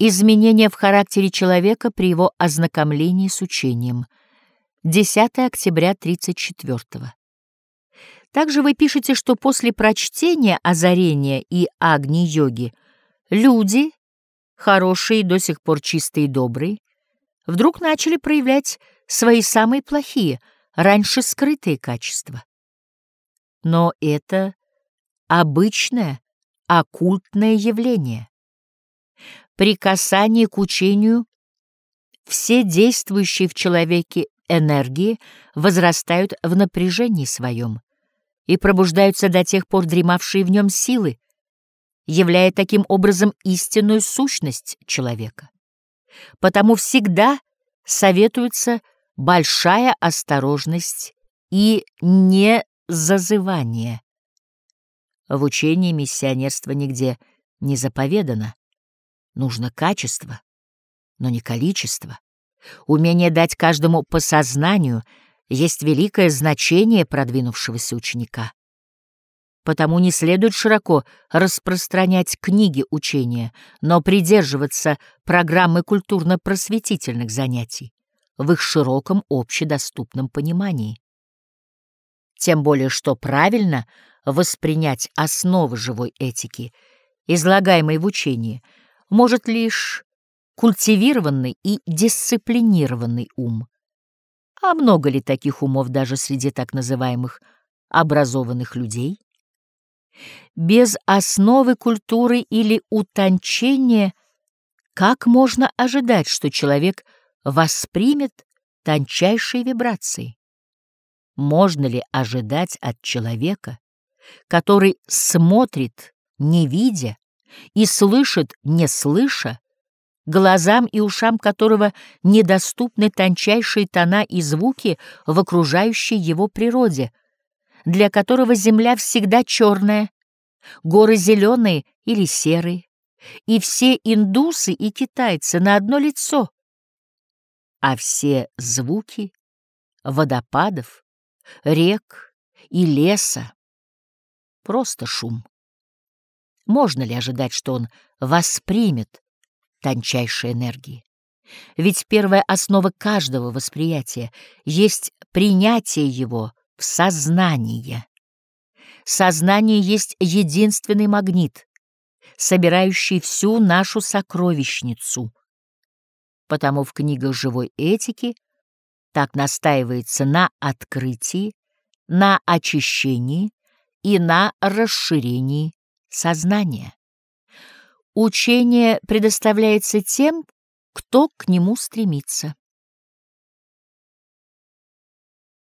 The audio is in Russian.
Изменения в характере человека при его ознакомлении с учением. 10 октября 34 -го. Также вы пишете, что после прочтения озарения и Агни-йоги люди, хорошие, до сих пор чистые и добрые, вдруг начали проявлять свои самые плохие, раньше скрытые качества. Но это обычное, оккультное явление. При касании к учению все действующие в человеке энергии возрастают в напряжении своем и пробуждаются до тех пор дремавшие в нем силы, являя таким образом истинную сущность человека. Потому всегда советуется большая осторожность и не зазывание. В учении миссионерства нигде не заповедано. Нужно качество, но не количество. Умение дать каждому по сознанию есть великое значение продвинувшегося ученика. Потому не следует широко распространять книги учения, но придерживаться программы культурно-просветительных занятий в их широком общедоступном понимании. Тем более, что правильно воспринять основы живой этики, излагаемой в учении, может лишь культивированный и дисциплинированный ум. А много ли таких умов даже среди так называемых образованных людей? Без основы культуры или утончения как можно ожидать, что человек воспримет тончайшие вибрации? Можно ли ожидать от человека, который смотрит, не видя, и слышит, не слыша, глазам и ушам которого недоступны тончайшие тона и звуки в окружающей его природе, для которого земля всегда черная, горы зеленые или серые, и все индусы и китайцы на одно лицо, а все звуки водопадов, рек и леса — просто шум. Можно ли ожидать, что он воспримет тончайшие энергии? Ведь первая основа каждого восприятия есть принятие его в сознание. Сознание есть единственный магнит, собирающий всю нашу сокровищницу. Потому в книгах живой этики так настаивается на открытии, на очищении и на расширении сознания. Учение предоставляется тем, кто к нему стремится.